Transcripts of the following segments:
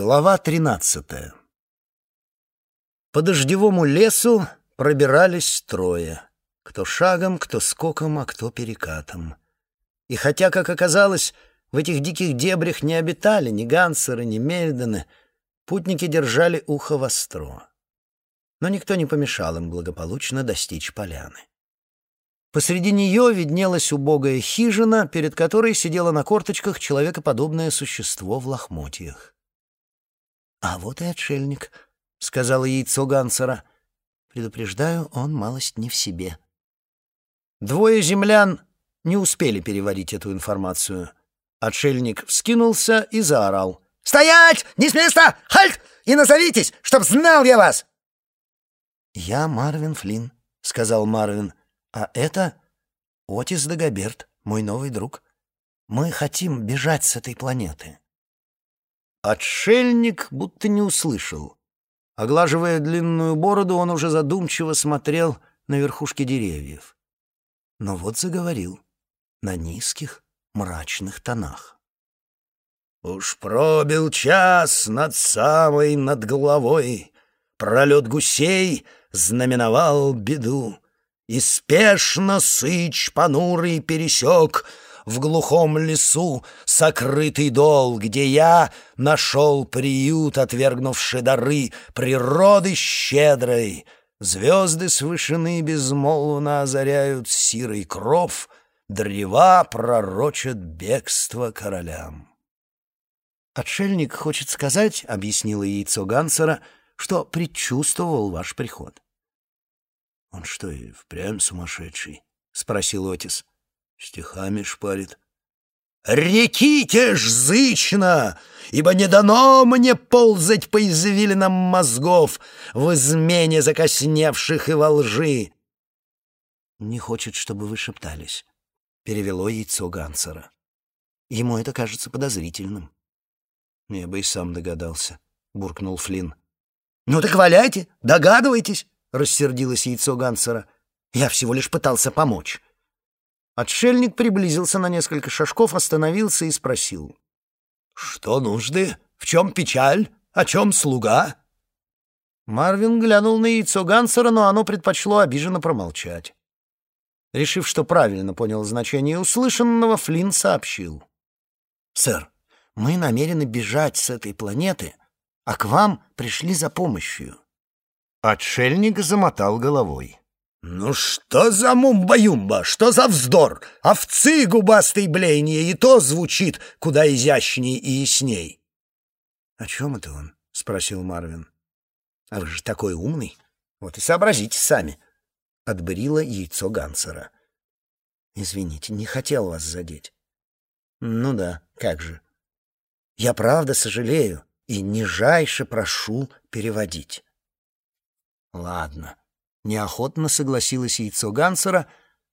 Глава тринадцатая По дождевому лесу пробирались трое. Кто шагом, кто скоком, а кто перекатом. И хотя, как оказалось, в этих диких дебрях не обитали ни гансеры, ни мельдены, путники держали ухо востро. Но никто не помешал им благополучно достичь поляны. Посреди нее виднелась убогая хижина, перед которой сидело на корточках человекоподобное существо в лохмотьях. «А вот и отшельник», — сказала яйцо Гансера. «Предупреждаю, он малость не в себе». Двое землян не успели переварить эту информацию. Отшельник вскинулся и заорал. «Стоять! Не с места! Хальт! И назовитесь, чтоб знал я вас!» «Я Марвин Флинн», — сказал Марвин. «А это Отис Дагоберт, мой новый друг. Мы хотим бежать с этой планеты». Отшельник будто не услышал. Оглаживая длинную бороду, он уже задумчиво смотрел на верхушки деревьев. Но вот заговорил на низких, мрачных тонах. Уж пробил час над самой над головой, Пролет гусей знаменовал беду, И спешно сыч понурый пересек В глухом лесу сокрытый дол, Где я нашел приют, отвергнувши дары Природы щедрой — Звезды с вышины безмолвно озаряют сирый кров, Древа пророчат бегство королям. «Отшельник хочет сказать, — объяснило яйцо Гансера, — что предчувствовал ваш приход». «Он что, и впрямь сумасшедший?» — спросил Отис. «Стихами шпарит». «Реките ж зычно, ибо не дано мне ползать по извилинам мозгов в измене закосневших и во лжи!» «Не хочет, чтобы вы шептались», — перевело яйцо Гансера. «Ему это кажется подозрительным». «Я бы и сам догадался», — буркнул Флинн. «Ну так валяйте, догадывайтесь», — рассердилось яйцо Гансера. «Я всего лишь пытался помочь». Отшельник приблизился на несколько шажков, остановился и спросил. «Что нужды? В чем печаль? О чем слуга?» Марвин глянул на яйцо Гансера, но оно предпочло обиженно промолчать. Решив, что правильно понял значение услышанного, Флинн сообщил. «Сэр, мы намерены бежать с этой планеты, а к вам пришли за помощью». Отшельник замотал головой. «Ну что за мумба-юмба? Что за вздор? Овцы губастой блейние и то звучит куда изящней и ясней». «О чем это он?» — спросил Марвин. «А вы же такой умный. Вот и сообразите сами». Отбрило яйцо Гансера. «Извините, не хотел вас задеть». «Ну да, как же. Я правда сожалею и нижайше прошу переводить». «Ладно». Неохотно согласилось яйцо Гансера,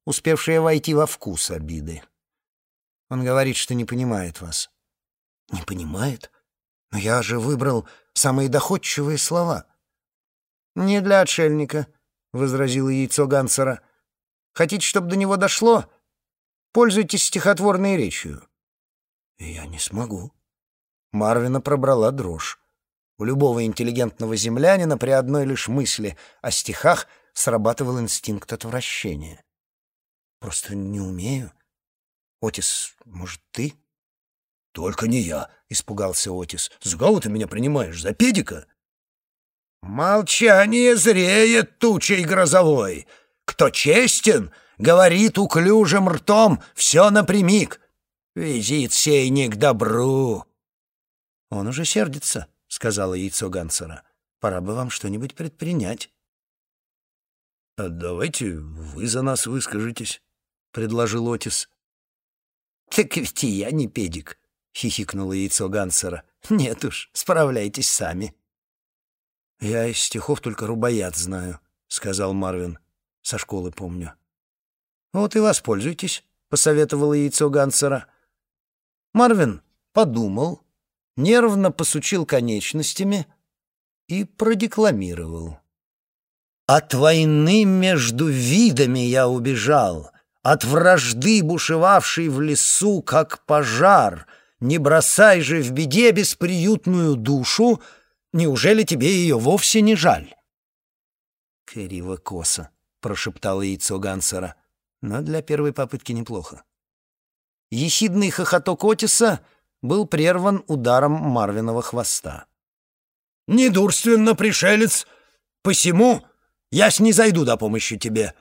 успевшее войти во вкус обиды. Он говорит, что не понимает вас. Не понимает? Но я же выбрал самые доходчивые слова. Не для отшельника, — возразило яйцо Гансера. Хотите, чтобы до него дошло? Пользуйтесь стихотворной речью. Я не смогу. Марвина пробрала дрожь. У любого интеллигентного землянина при одной лишь мысли о стихах — срабатывал инстинкт отвращения. «Просто не умею. Отис, может, ты?» «Только не я», — испугался Отис. «С кого ты меня принимаешь? За педика?» «Молчание зреет тучей грозовой. Кто честен, говорит уклюжим ртом все напрямик. Визит сей не к добру». «Он уже сердится», — сказала яйцо Гансера. «Пора бы вам что-нибудь предпринять». «А давайте вы за нас выскажитесь», — предложил Отис. «Так ведь и я не педик», — хихикнуло яйцо Гансера. «Нет уж, справляйтесь сами». «Я из стихов только рубаят знаю», — сказал Марвин. «Со школы помню». «Вот и воспользуйтесь», — посоветовало яйцо Гансера. Марвин подумал, нервно посучил конечностями и продекламировал. От войны между видами я убежал, От вражды, бушевавшей в лесу, как пожар, Не бросай же в беде бесприютную душу, неужели тебе ее вовсе не жаль?» «Криво-косо», — прошептало яйцо Гансера, но для первой попытки неплохо. Ехидный хохоток Отиса был прерван ударом Марвиного хвоста. «Недурственно, пришелец! Посему я с не зайду до помощи тебе.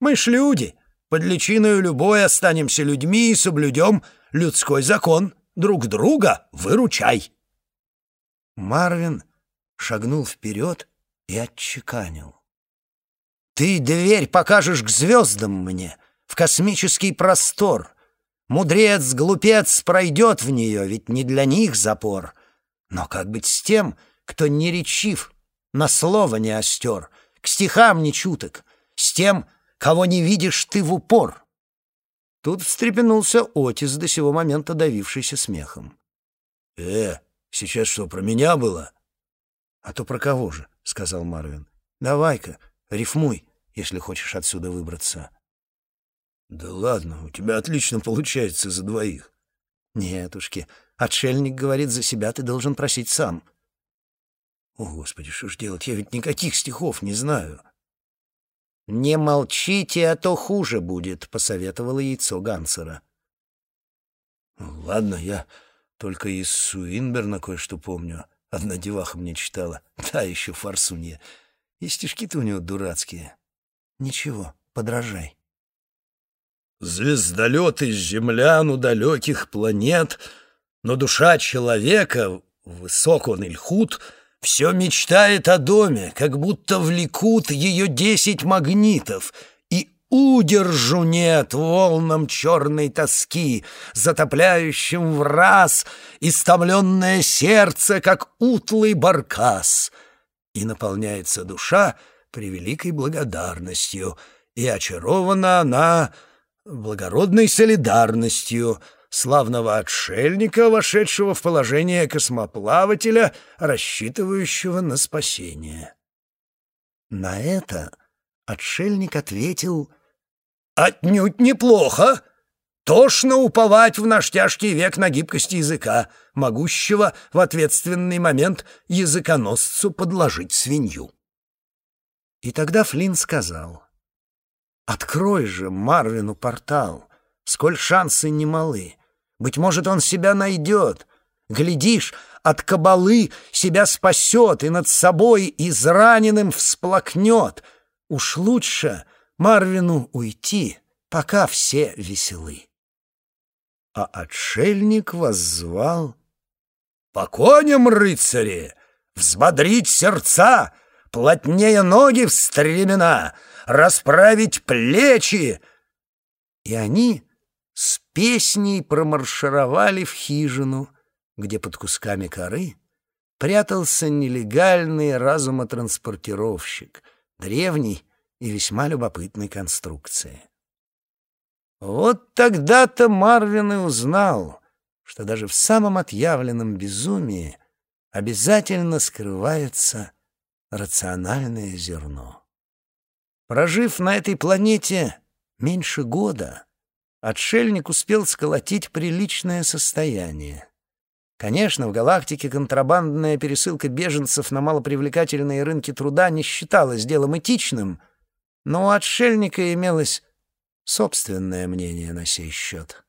Мы ж люди, под личиною любой останемся людьми и соблюдем людской закон. Друг друга выручай!» Марвин шагнул вперед и отчеканил. «Ты дверь покажешь к звездам мне, в космический простор. Мудрец, глупец пройдет в нее, ведь не для них запор. Но как быть с тем, кто не речив, на слово не остер, к стихам не чуток, с тем, кого не видишь ты в упор. Тут встрепенулся Отис, до сего момента давившийся смехом. «Э, сейчас что, про меня было?» «А то про кого же?» — сказал Марвин. «Давай-ка, рифмуй, если хочешь отсюда выбраться». «Да ладно, у тебя отлично получается за двоих». «Нетушки, отшельник говорит, за себя ты должен просить сам». «О, Господи, что ж делать? Я ведь никаких стихов не знаю». «Не молчите, а то хуже будет», — посоветовало яйцо Гансера. «Ладно, я только из Суинберна кое-что помню. Одна деваха мне читала. Да, еще фарсунья. И стишки-то у него дурацкие. Ничего, подражай». «Звездолеты землян у далеких планет, но душа человека, высок он или худ — все мечтает о доме, как будто влекут ее десять магнитов, и удержу нет волнам черной тоски, затопляющим в раз истомленное сердце, как утлый баркас. И наполняется душа превеликой благодарностью, и очарована она благородной солидарностью — славного отшельника, вошедшего в положение космоплавателя, рассчитывающего на спасение. На это отшельник ответил «Отнюдь неплохо! Тошно уповать в наш тяжкий век на гибкость языка, могущего в ответственный момент языконосцу подложить свинью». И тогда Флинн сказал «Открой же Марвину портал, сколь шансы немалы. Быть может, он себя найдет. Глядишь, от кабалы себя спасет и над собой израненным всплакнет. Уж лучше Марвину уйти, пока все веселы. А отшельник воззвал. «По коням, рыцари! Взбодрить сердца, плотнее ноги в стремена, расправить плечи!» И они с песней промаршировали в хижину, где под кусками коры прятался нелегальный разумотранспортировщик, древний и весьма любопытной конструкции. Вот тогда-то Марвин и узнал, что даже в самом отъявленном безумии обязательно скрывается рациональное зерно. Прожив на этой планете меньше года, отшельник успел сколотить приличное состояние. Конечно, в галактике контрабандная пересылка беженцев на малопривлекательные рынки труда не считалась делом этичным, но у отшельника имелось собственное мнение на сей счет.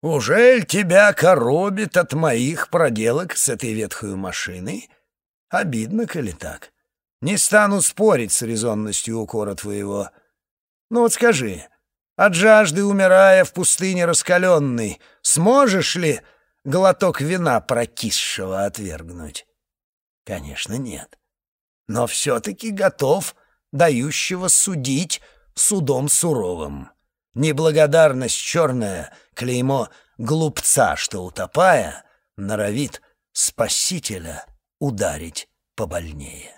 «Ужель тебя коробит от моих проделок с этой ветхой машиной? Обидно, коли так. Не стану спорить с резонностью укора твоего. Ну вот скажи, от жажды умирая в пустыне раскаленной, сможешь ли глоток вина прокисшего отвергнуть? Конечно, нет. Но все-таки готов дающего судить судом суровым. Неблагодарность черная, клеймо глупца, что утопая, норовит спасителя ударить побольнее.